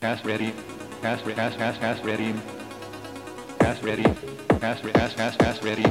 Gas ready. Gas ready. Gas gas gas ready. Gas ready. Gas gas gas ready.